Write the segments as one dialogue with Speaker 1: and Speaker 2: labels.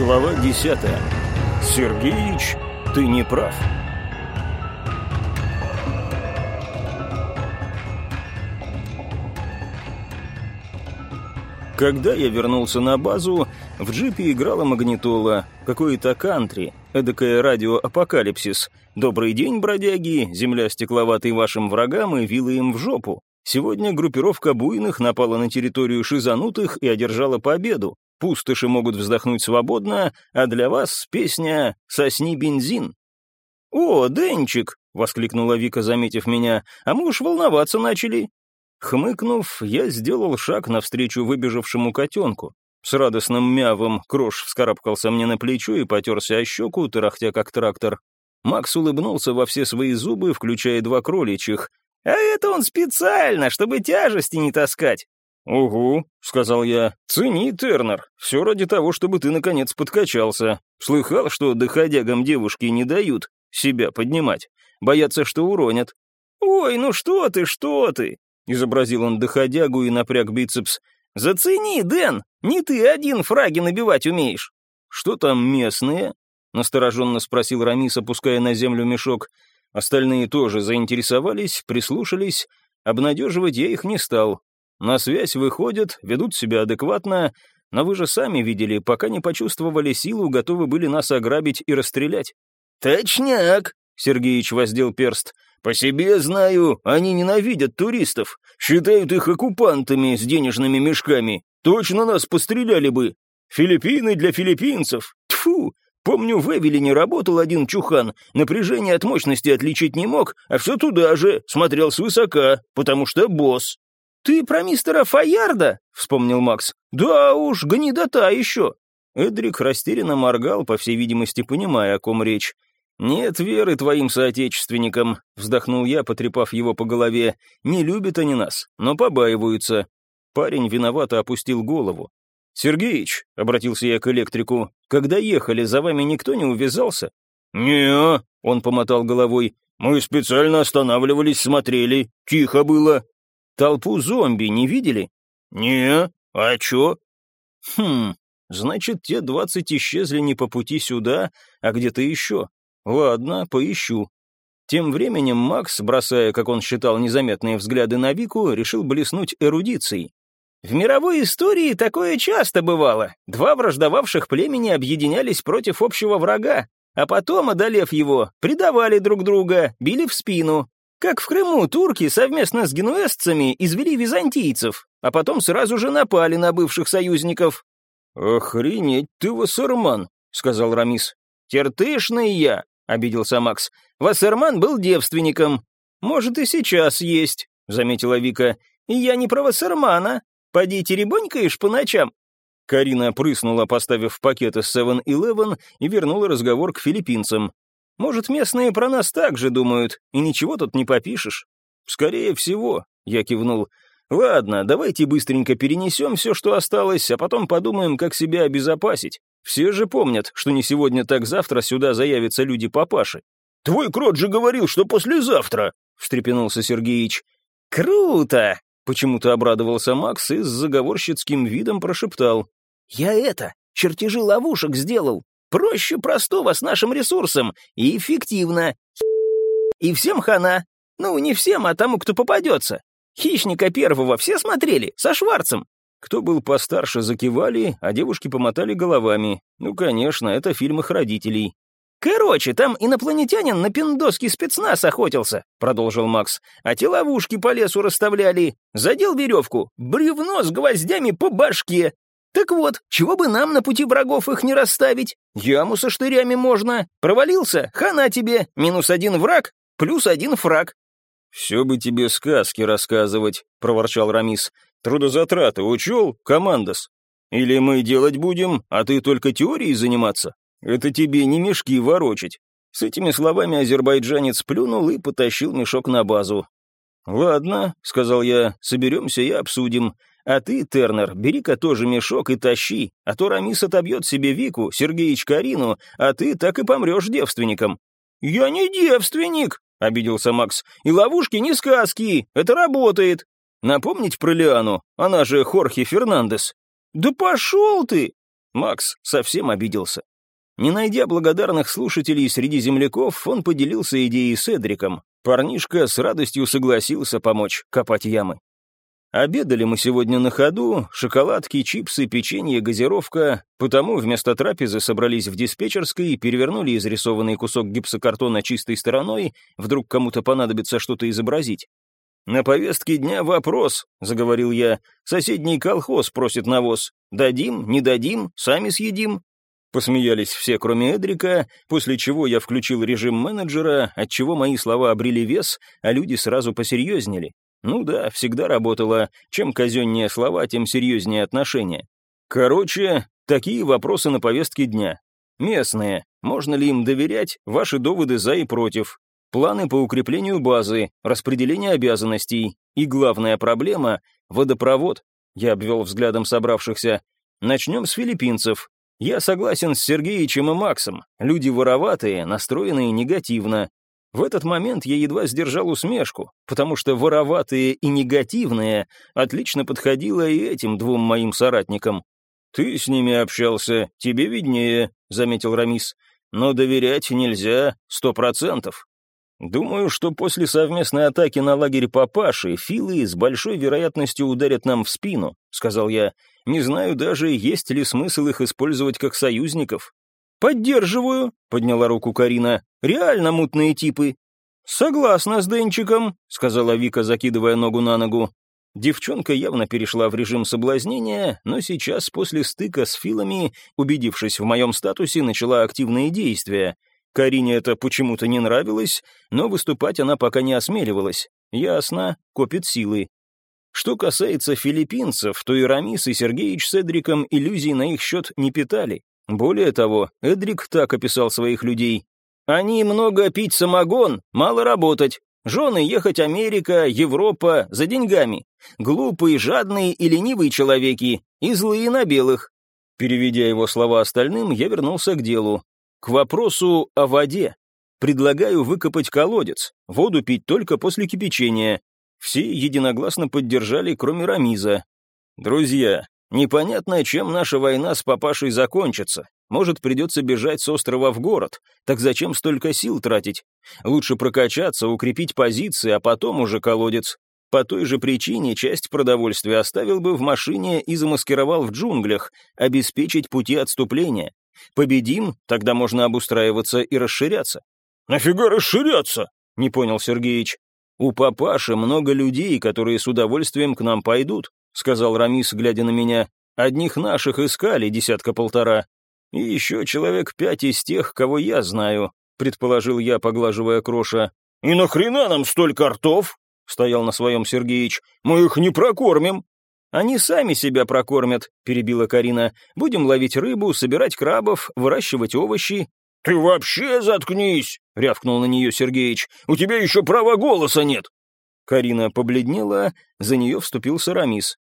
Speaker 1: Глава 10. Сергеич, ты не прав. Когда я вернулся на базу, в джипе играла магнитола, какое-то кантри, эдакое радиоапокалипсис. «Добрый день, бродяги, земля стекловатой вашим врагам и вилы им в жопу». Сегодня группировка буйных напала на территорию шизанутых и одержала победу. Пустоши могут вздохнуть свободно, а для вас песня «Сосни бензин». «О, Денчик!» — воскликнула Вика, заметив меня. «А мы уж волноваться начали». Хмыкнув, я сделал шаг навстречу выбежавшему котенку. С радостным мявом Крош вскарабкался мне на плечо и потерся о щеку, тарахтя как трактор. Макс улыбнулся во все свои зубы, включая два кроличьих. «А это он специально, чтобы тяжести не таскать». «Угу», — сказал я. «Цени, Тернер. Все ради того, чтобы ты, наконец, подкачался. Слыхал, что доходягам девушки не дают себя поднимать. Боятся, что уронят». «Ой, ну что ты, что ты!» — изобразил он доходягу и напряг бицепс. «Зацени, Дэн, не ты один фраги набивать умеешь». «Что там местные?» — настороженно спросил Рамис, опуская на землю мешок. Остальные тоже заинтересовались, прислушались. Обнадеживать я их не стал. На связь выходят, ведут себя адекватно, но вы же сами видели, пока не почувствовали силу, готовы были нас ограбить и расстрелять. «Точняк!» — Сергеич воздел перст. «По себе знаю, они ненавидят туристов, считают их оккупантами с денежными мешками. Точно нас постреляли бы. Филиппины для филиппинцев. Тфу, Помню, в Эвелине работал один чухан, напряжение от мощности отличить не мог, а все туда же, смотрел свысока, потому что босс. «Ты про мистера Фаярда?» — вспомнил Макс. «Да уж, гнидота еще». Эдрик растерянно моргал, по всей видимости, понимая, о ком речь. «Нет веры твоим соотечественникам», — вздохнул я, потрепав его по голове. «Не любят они нас, но побаиваются». Парень виновато опустил голову. «Сергеич», — обратился я к электрику, — «когда ехали, за вами никто не увязался?»
Speaker 2: не
Speaker 1: он помотал головой.
Speaker 2: «Мы специально останавливались, смотрели. Тихо было».
Speaker 1: «Толпу зомби не видели?»
Speaker 2: не А чё?»
Speaker 1: «Хм, значит, те двадцать исчезли не по пути сюда, а где-то еще. Ладно, поищу». Тем временем Макс, бросая, как он считал, незаметные взгляды на Вику, решил блеснуть эрудицией. В мировой истории такое часто бывало. Два враждовавших племени объединялись против общего врага, а потом, одолев его, предавали друг друга, били в спину. Как в Крыму турки совместно с генуэзцами извели византийцев, а потом сразу же напали на бывших союзников.
Speaker 2: «Охренеть ты, Вассерман», — сказал Рамис.
Speaker 1: «Тертышный я», — обиделся Макс. «Вассерман был девственником. Может, и сейчас есть», — заметила Вика. «И я не про Вассермана. Поди теребонькаешь по ночам?» Карина прыснула, поставив пакет из 7-Eleven и вернула разговор к филиппинцам. «Может, местные про нас так же думают, и ничего тут не попишешь?» «Скорее всего», — я кивнул. «Ладно, давайте быстренько перенесем все, что осталось, а потом подумаем, как себя обезопасить. Все же помнят, что не сегодня, так завтра сюда заявятся люди-папаши».
Speaker 2: «Твой крот же говорил, что послезавтра», — встрепенулся Сергеич.
Speaker 1: «Круто!» Почему-то обрадовался Макс и с заговорщицким видом прошептал. «Я это, чертежи ловушек сделал. Проще простого с нашим ресурсом и эффективно. И всем хана. Ну, не всем, а тому, кто попадется. Хищника первого все смотрели, со Шварцем. Кто был постарше, закивали, а девушки помотали головами. Ну, конечно, это фильм их родителей. «Короче, там инопланетянин на пиндоский спецназ охотился», — продолжил Макс. «А те ловушки по лесу расставляли. Задел веревку, бревно с гвоздями по башке. Так вот, чего бы нам на пути врагов их не расставить? Яму со штырями можно. Провалился? Хана тебе. Минус один враг, плюс один фраг».
Speaker 2: «Все бы тебе сказки рассказывать», — проворчал Рамис. «Трудозатраты учел, командос? Или мы делать будем, а ты только теорией заниматься?» Это тебе не мешки ворочать». С этими словами азербайджанец плюнул и потащил мешок на базу. «Ладно», — сказал я, — «соберемся и обсудим. А ты, Тернер, бери-ка тоже мешок и тащи, а то Рамис отобьет себе Вику, Сергеич Карину, а ты так и помрешь девственником». «Я не девственник», — обиделся Макс. «И ловушки не сказки, это работает. Напомнить про Лиану? Она же Хорхе Фернандес». «Да пошел ты!»
Speaker 1: Макс совсем обиделся. Не найдя благодарных слушателей среди земляков, он поделился идеей с Эдриком. Парнишка с радостью согласился помочь копать ямы. Обедали мы сегодня на ходу, шоколадки, чипсы, печенье, газировка, потому вместо трапезы собрались в диспетчерской, перевернули изрисованный кусок гипсокартона чистой стороной, вдруг кому-то понадобится что-то изобразить. «На повестке дня вопрос», — заговорил я. «Соседний колхоз просит навоз. Дадим, не дадим, сами съедим». Посмеялись все, кроме Эдрика, после чего я включил режим менеджера, отчего мои слова обрели вес, а люди сразу посерьезнели. Ну да, всегда работало. Чем казеннее слова, тем серьезнее отношения. Короче, такие вопросы на повестке дня. Местные. Можно ли им доверять? Ваши доводы за и против. Планы по укреплению базы, распределение обязанностей. И главная проблема — водопровод. Я обвел взглядом собравшихся. Начнем с филиппинцев. Я согласен с Сергеичем и Максом. Люди вороватые, настроенные негативно. В этот момент я едва сдержал усмешку, потому что вороватые и негативные отлично подходило и этим двум моим соратникам. «Ты с ними общался, тебе виднее», — заметил Рамис. «Но доверять нельзя сто процентов». «Думаю, что после совместной атаки на лагерь папаши филы с большой вероятностью ударят нам в спину», — сказал я. «Не знаю даже, есть ли смысл их использовать как союзников». «Поддерживаю», — подняла руку Карина. «Реально мутные типы». «Согласна с Денчиком», — сказала Вика, закидывая ногу на ногу. Девчонка явно перешла в режим соблазнения, но сейчас, после стыка с Филами, убедившись в моем статусе, начала активные действия. Карине это почему-то не нравилось, но выступать она пока не осмеливалась. Ясно, копит силы. Что касается филиппинцев, то и Рамис, и Сергеич с Эдриком иллюзий на их счет не питали. Более того, Эдрик так описал своих людей. «Они много пить самогон, мало работать. Жены ехать Америка, Европа, за деньгами. Глупые, жадные и ленивые человеки, и злые на белых». Переведя его слова остальным, я вернулся к делу. К вопросу о воде. Предлагаю выкопать колодец, воду пить только после кипячения. Все единогласно поддержали, кроме Рамиза. «Друзья, Непонятно, чем наша война с папашей закончится. Может, придется бежать с острова в город. Так зачем столько сил тратить? Лучше прокачаться, укрепить позиции, а потом уже колодец. По той же причине часть продовольствия оставил бы в машине и замаскировал в джунглях, обеспечить пути отступления. Победим, тогда можно обустраиваться и расширяться. «Нафига расширяться?» — не понял Сергеич. «У папаши много людей, которые с удовольствием к нам пойдут. — сказал Рамис, глядя на меня. «Одних наших искали десятка-полтора. И еще человек пять из тех, кого я знаю», — предположил я, поглаживая кроша. «И нахрена нам столько ртов?» — стоял на своем Сергеич. «Мы их не прокормим». «Они сами себя прокормят», — перебила Карина. «Будем ловить рыбу, собирать крабов, выращивать овощи». «Ты вообще заткнись!» — рявкнул на нее Сергеич. «У тебя еще права голоса нет!» Карина побледнела, за нее вступился Рамис.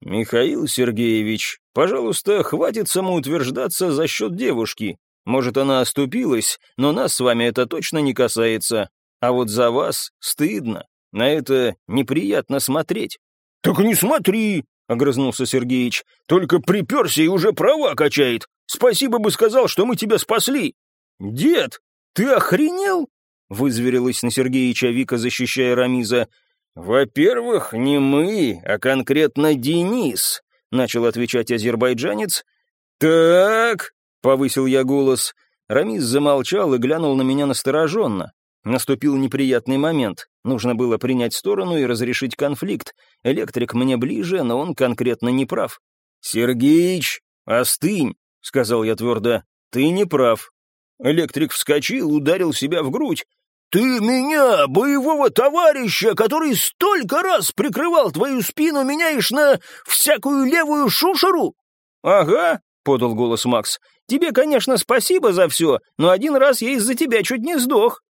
Speaker 1: «Михаил Сергеевич, пожалуйста, хватит самоутверждаться за счет девушки. Может, она оступилась, но нас с вами это точно не касается. А вот за вас стыдно. На это неприятно смотреть». «Так не смотри!» — огрызнулся Сергеич. «Только приперся и уже права качает. Спасибо бы сказал, что мы тебя спасли». «Дед, ты охренел?» — вызверилась на Сергеича Вика, защищая Рамиза. «Во-первых, не мы, а конкретно Денис», — начал отвечать азербайджанец. «Так», — повысил я голос. Рамис замолчал и глянул на меня настороженно. Наступил неприятный момент. Нужно было принять сторону и разрешить конфликт. Электрик мне ближе, но он конкретно не прав. «Сергеич, остынь», — сказал я твердо. «Ты не прав». Электрик вскочил, ударил себя в грудь. «Ты меня, боевого товарища, который столько раз прикрывал твою спину, меняешь на всякую левую шушеру?» «Ага», — подал голос Макс. «Тебе, конечно, спасибо за все, но один раз я из-за тебя чуть не сдох».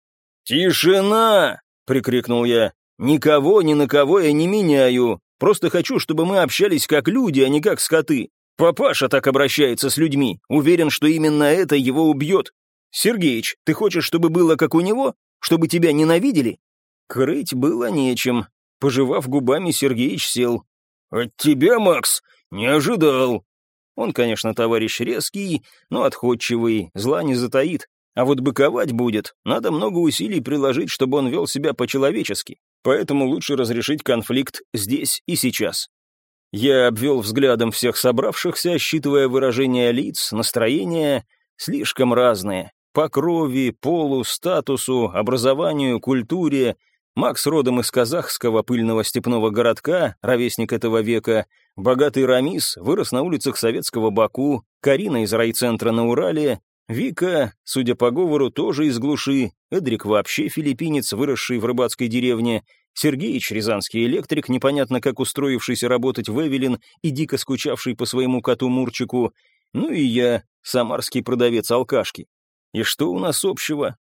Speaker 1: «Тишина!» — прикрикнул я. «Никого ни на кого я не меняю. Просто хочу, чтобы мы общались как люди, а не как скоты. Папаша так обращается с людьми. Уверен, что именно это его убьет. Сергеич, ты хочешь, чтобы было как у него? Чтобы тебя ненавидели?» Крыть было нечем. Пожевав губами, Сергеич сел. «От тебя, Макс, не ожидал». Он, конечно, товарищ резкий, но отходчивый, зла не затаит. А вот быковать будет, надо много усилий приложить, чтобы он вел себя по-человечески. Поэтому лучше разрешить конфликт здесь и сейчас. Я обвел взглядом всех собравшихся, считывая выражения лиц, настроения, слишком разные. По крови, полу, статусу, образованию, культуре. Макс родом из казахского пыльного степного городка, ровесник этого века. Богатый Рамис вырос на улицах советского Баку. Карина из райцентра на Урале. Вика, судя по говору, тоже из глуши. Эдрик вообще филиппинец, выросший в рыбацкой деревне. Сергеич, рязанский электрик, непонятно как устроившийся работать в Эвелин и дико скучавший по своему коту Мурчику. Ну и я, самарский продавец алкашки. И что у нас общего?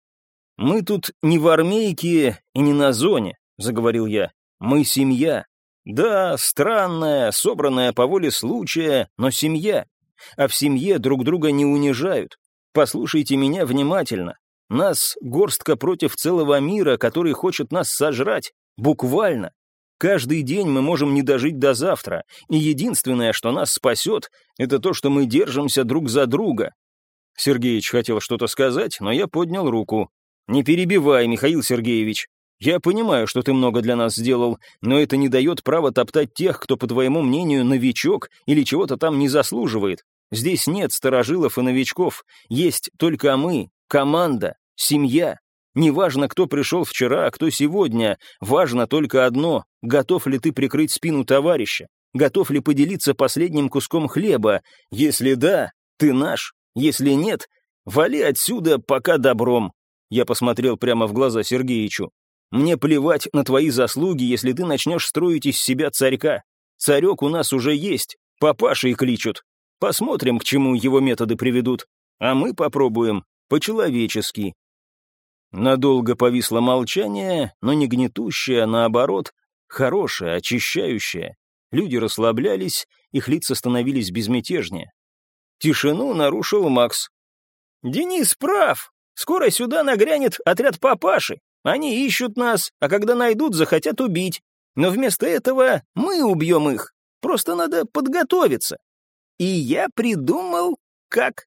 Speaker 1: Мы тут не в армейке и не на зоне, заговорил я. Мы семья. Да, странная, собранная по воле случая, но семья. А в семье друг друга не унижают. Послушайте меня внимательно. Нас горстка против целого мира, который хочет нас сожрать. Буквально. Каждый день мы можем не дожить до завтра, и единственное, что нас спасет, это то, что мы держимся друг за друга, Сергеич хотел что-то сказать, но я поднял руку. «Не перебивай, Михаил Сергеевич. Я понимаю, что ты много для нас сделал, но это не дает права топтать тех, кто, по твоему мнению, новичок или чего-то там не заслуживает. Здесь нет старожилов и новичков, есть только мы, команда, семья. Неважно, кто пришел вчера, а кто сегодня, важно только одно — готов ли ты прикрыть спину товарища, готов ли поделиться последним куском хлеба. Если да, ты наш, если нет, вали отсюда пока добром». Я посмотрел прямо в глаза Сергеичу. «Мне плевать на твои заслуги, если ты начнешь строить из себя царька. Царек у нас уже есть, папашей кличут. Посмотрим, к чему его методы приведут. А мы попробуем по-человечески». Надолго повисло молчание, но не гнетущее, а наоборот, хорошее, очищающее. Люди расслаблялись, их лица становились безмятежнее. Тишину нарушил Макс. «Денис прав. Скоро сюда нагрянет отряд папаши. Они ищут нас, а когда найдут, захотят убить. Но вместо этого мы убьем их. Просто надо подготовиться. И я придумал, как.